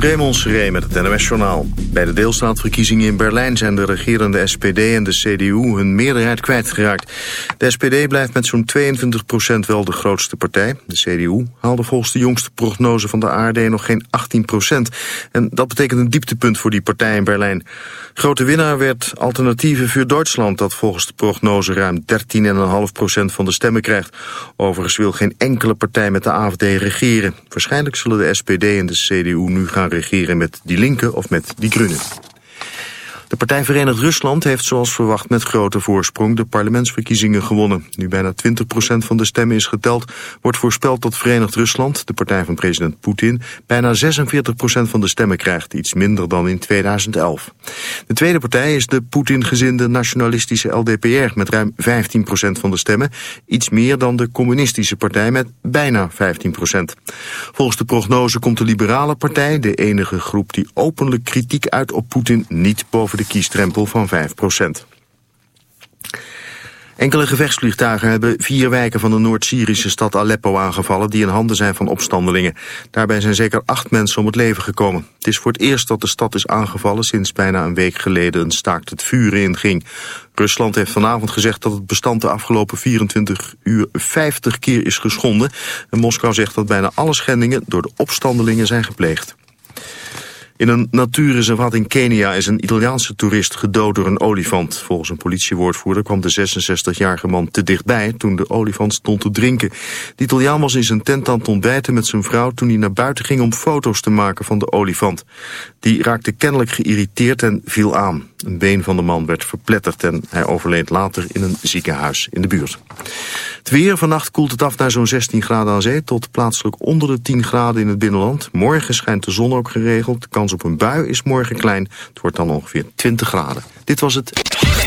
Raymond Seré met het NOS-journaal. Bij de deelstaatverkiezingen in Berlijn zijn de regerende SPD en de CDU hun meerderheid kwijtgeraakt. De SPD blijft met zo'n 22 procent wel de grootste partij. De CDU haalde volgens de jongste prognose van de ARD nog geen 18 procent. En dat betekent een dieptepunt voor die partij in Berlijn. Grote winnaar werd Alternatieve voor Duitsland... dat volgens de prognose ruim 13,5 procent van de stemmen krijgt. Overigens wil geen enkele partij met de AFD regeren. Waarschijnlijk zullen de SPD en de CDU nu gaan regeren met die linken of met die groenen. De partij Verenigd Rusland heeft zoals verwacht met grote voorsprong de parlementsverkiezingen gewonnen. Nu bijna 20% van de stemmen is geteld, wordt voorspeld dat Verenigd Rusland, de partij van president Poetin, bijna 46% van de stemmen krijgt, iets minder dan in 2011. De tweede partij is de Poetin-gezinde nationalistische LDPR met ruim 15% van de stemmen, iets meer dan de communistische partij met bijna 15%. Volgens de prognose komt de liberale partij, de enige groep die openlijk kritiek uit op Poetin, niet boven de kiestrempel van 5% Enkele gevechtsvliegtuigen hebben vier wijken van de Noord-Syrische stad Aleppo aangevallen die in handen zijn van opstandelingen. Daarbij zijn zeker acht mensen om het leven gekomen. Het is voor het eerst dat de stad is aangevallen sinds bijna een week geleden een staakt het vuren inging. Rusland heeft vanavond gezegd dat het bestand de afgelopen 24 uur 50 keer is geschonden. En Moskou zegt dat bijna alle schendingen door de opstandelingen zijn gepleegd. In een natuurreservaat in Kenia is een Italiaanse toerist gedood door een olifant. Volgens een politiewoordvoerder kwam de 66-jarige man te dichtbij toen de olifant stond te drinken. De Italiaan was in zijn tent aan het ontbijten met zijn vrouw toen hij naar buiten ging om foto's te maken van de olifant. Die raakte kennelijk geïrriteerd en viel aan. Een been van de man werd verpletterd en hij overleed later in een ziekenhuis in de buurt. Het weer, vannacht koelt het af naar zo'n 16 graden aan zee... tot plaatselijk onder de 10 graden in het binnenland. Morgen schijnt de zon ook geregeld. De kans op een bui is morgen klein. Het wordt dan ongeveer 20 graden. Dit was het.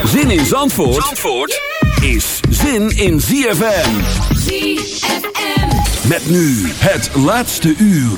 Zin in Zandvoort, Zandvoort is zin in ZFM. ZFM. Met nu het laatste uur.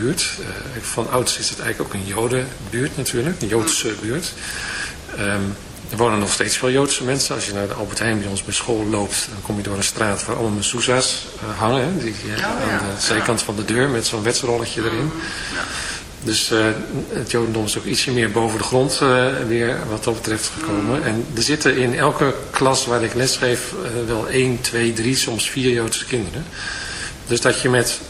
buurt. van ouds is het eigenlijk ook een jodenbuurt natuurlijk, een Joodse buurt. Um, er wonen nog steeds veel Joodse mensen. Als je naar de Albert Heijn bij ons bij school loopt, dan kom je door een straat waar allemaal mezuzah's hangen. Hè, die, oh, aan de zijkant van de deur met zo'n wetsrolletje erin. Ja. Dus uh, het Jodendom is ook ietsje meer boven de grond uh, weer wat dat betreft gekomen. Mm. En er zitten in elke klas waar ik lesgeef uh, wel 1, 2, 3, soms 4 Joodse kinderen. Dus dat je met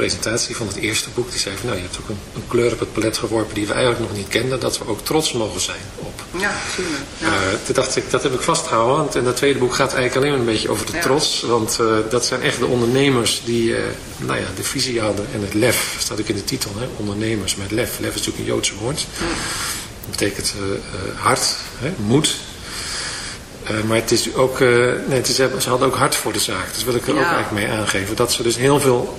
presentatie van het eerste boek. Die zei van nou je hebt ook een, een, kleur op het palet geworpen die we eigenlijk nog niet kenden. Dat we ook trots mogen zijn op. Ja, tuurlijk. Ja. Uh, toen dacht ik, dat heb ik vastgehouden. Want en dat tweede boek gaat eigenlijk alleen maar een beetje over de Ja. trots. Want uh, dat zijn echt de ondernemers die uh, nou ja, de visie hadden. En het lef, staat ook in de titel. Hè? Ondernemers met lef. Lef is natuurlijk een Joodse woord. Dat betekent hart, hè? moed. Uh, maar het is ook, uh, nee, het is, ze hadden ook hart voor de zaak. Dus wil ik er Ja. ook eigenlijk mee aangeven. Dat ze dus heel veel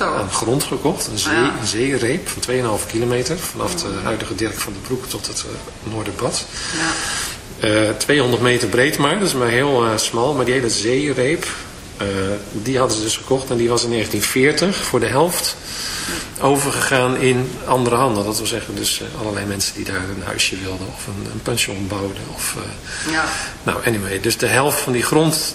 uh, aan grond gekocht. Een, zee, ja. een zeereep van 2,5 kilometer vanaf de huidige Dirk van de Broek tot het uh, Noorderbad. Ja. 200 meter breed maar, dus maar heel smal. Maar die hele zeereep, uh, die hadden ze dus gekocht en die was in 1940 voor de helft overgegaan in andere handen. Dat wil zeggen dus uh, allerlei mensen die daar een huisje wilden of een, een pension bouwden. Of, uh, ja. Nou, anyway, dus de helft van die grond,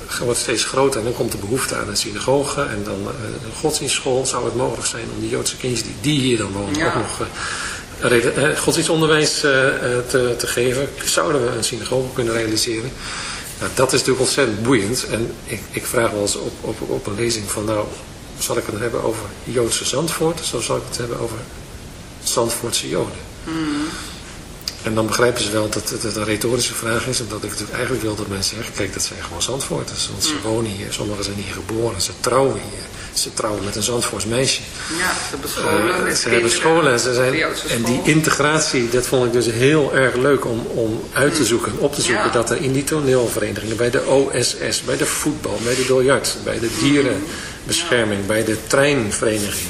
wordt steeds groter en dan komt de behoefte aan een synagoge en dan uh, een godsdienstschool. Zou het mogelijk zijn om die Joodse kindjes die, die hier dan wonen ja. ook nog uh, godsdienstonderwijs te, te geven? Zouden we een synagoge kunnen realiseren? Nou, dat is natuurlijk ontzettend boeiend en ik, ik vraag wel eens op, op, op een lezing van nou, zal ik het hebben over Joodse Zandvoort of zal ik het hebben over Zandvoortse Joden? Mm. En dan begrijpen ze wel dat het een retorische vraag is. En dat ik natuurlijk eigenlijk wil dat mensen zeggen, kijk dat zijn gewoon Zandvoorters. Want ze wonen hier, sommigen zijn hier geboren, ze trouwen hier. Ze trouwen met een Zandvoorts meisje. Ja, ze hebben scholen. Uh, ze hebben scholen. Ze zijn, en die integratie, dat vond ik dus heel erg leuk om, om uit te zoeken, op te zoeken. Ja. Dat er in die toneelverenigingen, bij de OSS, bij de voetbal, bij de biljart, bij de dierenbescherming, bij de treinvereniging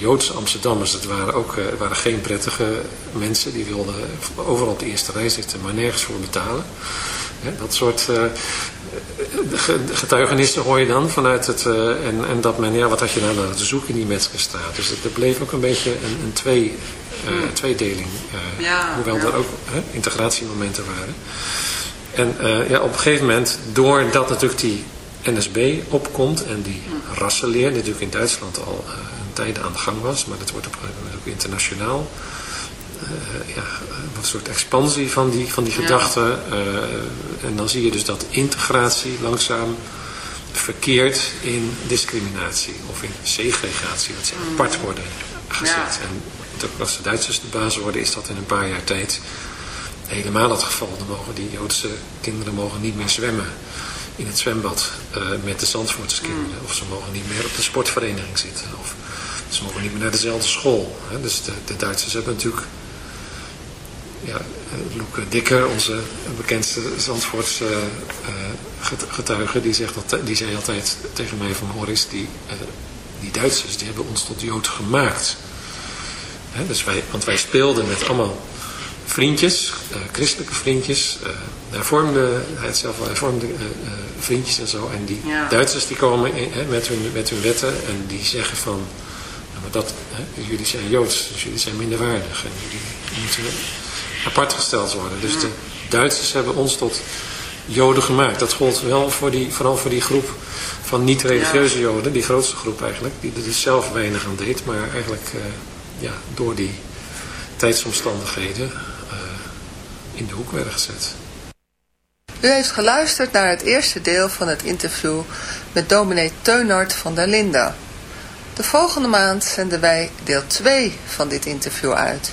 Joodse Amsterdammers, dat waren ook uh, waren geen prettige mensen. Die wilden overal op de eerste rij zitten, maar nergens voor betalen. Hè, dat soort uh, getuigenissen hoor je dan vanuit het... Uh, en, en dat men, ja, wat had je nou te zoeken in die Metzgerstraat? Dus er bleef ook een beetje een, een twee uh, tweedeling. Uh, ja, hoewel ja. er ook integratiemomenten waren. En uh, ja, op een gegeven moment, doordat natuurlijk die NSB opkomt en die mm. rassenleer, die natuurlijk in Duitsland al een tijd aan de gang was, maar dat wordt op een gegeven moment ook internationaal. ja, een soort expansie van die, van die gedachten. en dan zie je dus dat integratie langzaam verkeert in discriminatie of in segregatie, dat ze mm. apart worden gezet. Ja. En als de Duitsers de baas worden, is dat in een paar jaar tijd helemaal het geval. Dan mogen die Joodse kinderen mogen niet meer zwemmen in het zwembad uh, met de Zandvoortse kinderen. Of ze mogen niet meer op de sportvereniging zitten. Of ze mogen niet meer naar dezelfde school. Hè. Dus de, de, Duitsers hebben natuurlijk ja, Loeke Dikker, onze bekendste Zandvoortse getuige, die, zegt dat, die zei altijd tegen mij van Horis, die, die Duitsers die hebben ons tot Jood gemaakt. dus wij, want wij speelden met allemaal vriendjes, christelijke vriendjes, hervormde, hij had zelf wel hervormde vriendjes en zo. En die Duitsers die komen met, hun, met hun wetten en die zeggen van, nou, maar dat, jullie zijn Joods, dus jullie zijn minderwaardig en jullie moeten apart gesteld worden. Dus de Duitsers hebben ons tot Joden gemaakt. Dat gold wel voor die, vooral voor die groep van niet-religieuze Joden, die grootste groep eigenlijk, die er dus zelf weinig aan deed, maar eigenlijk uh, ja, door die tijdsomstandigheden uh, in de hoek werden gezet. U heeft geluisterd naar het eerste deel van het interview met dominee Teunart van der Linde. De volgende maand zenden wij deel 2 van dit interview uit.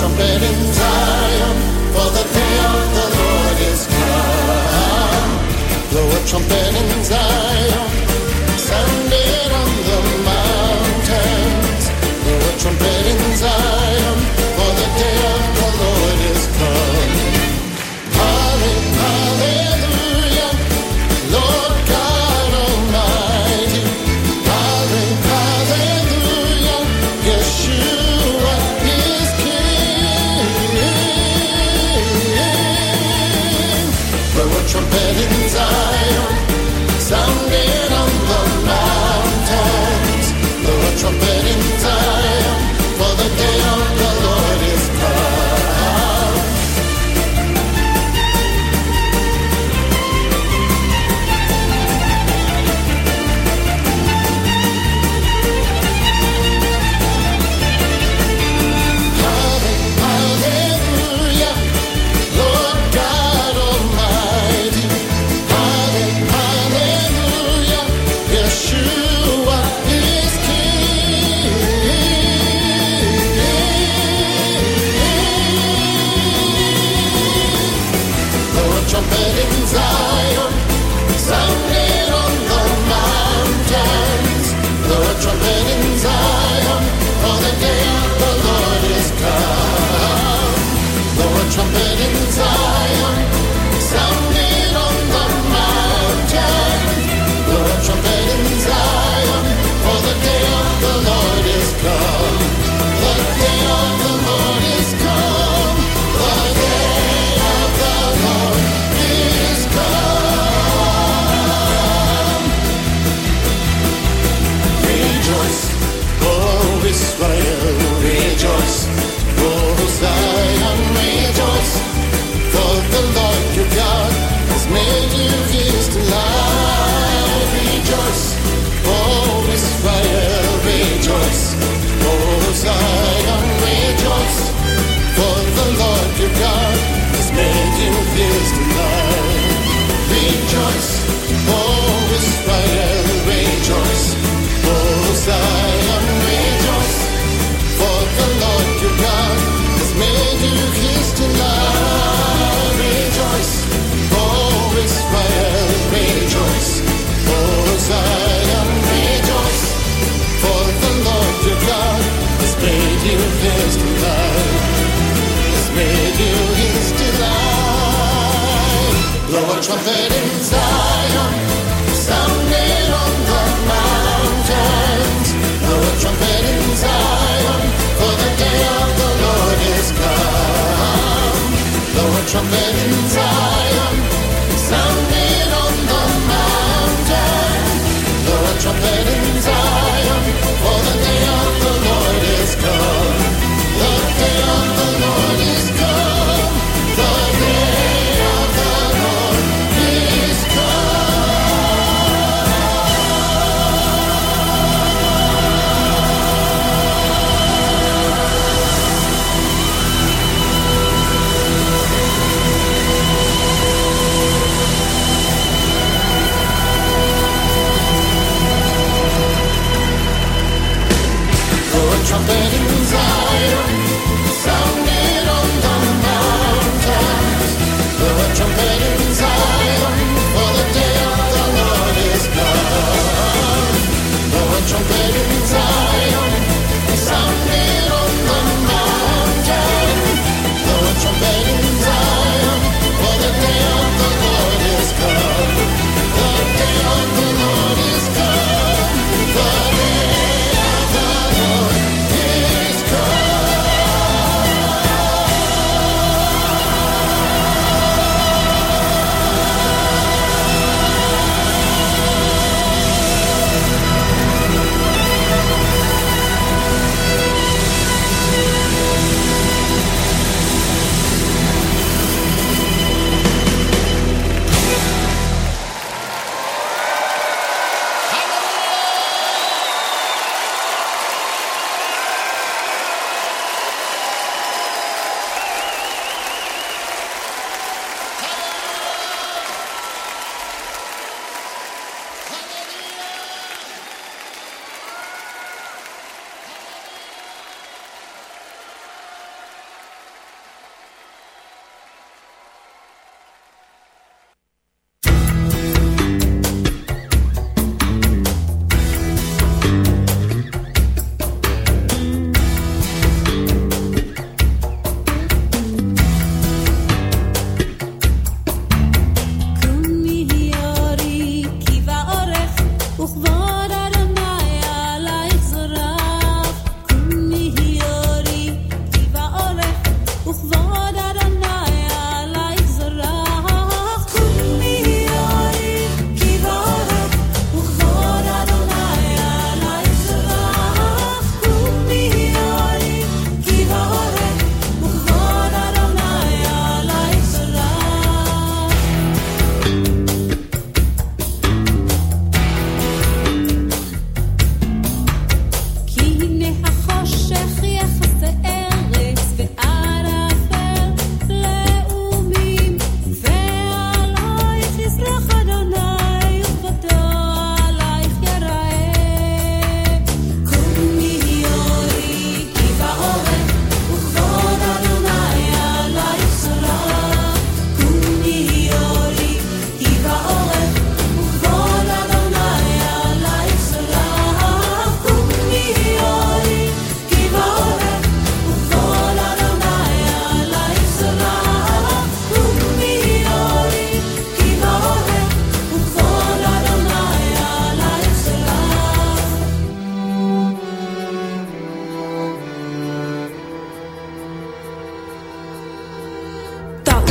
Trumpet in Zion, for the day of the Lord is come. Blow a trumpet in Zion, sounding on the mountains. Blow a trumpet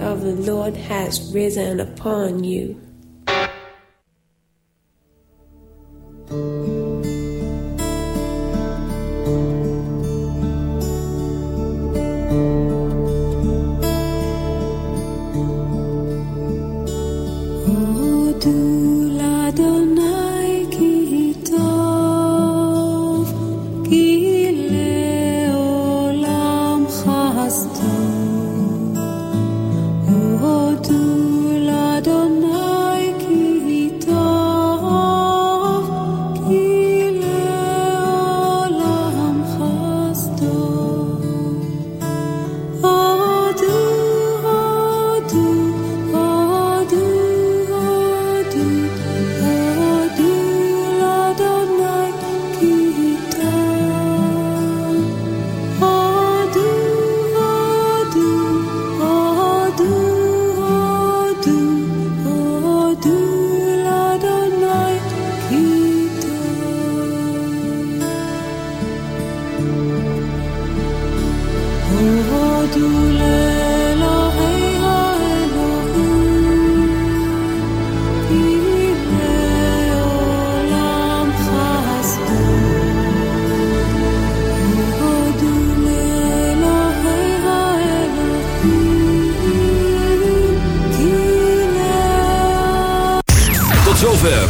Of the Lord has risen upon you.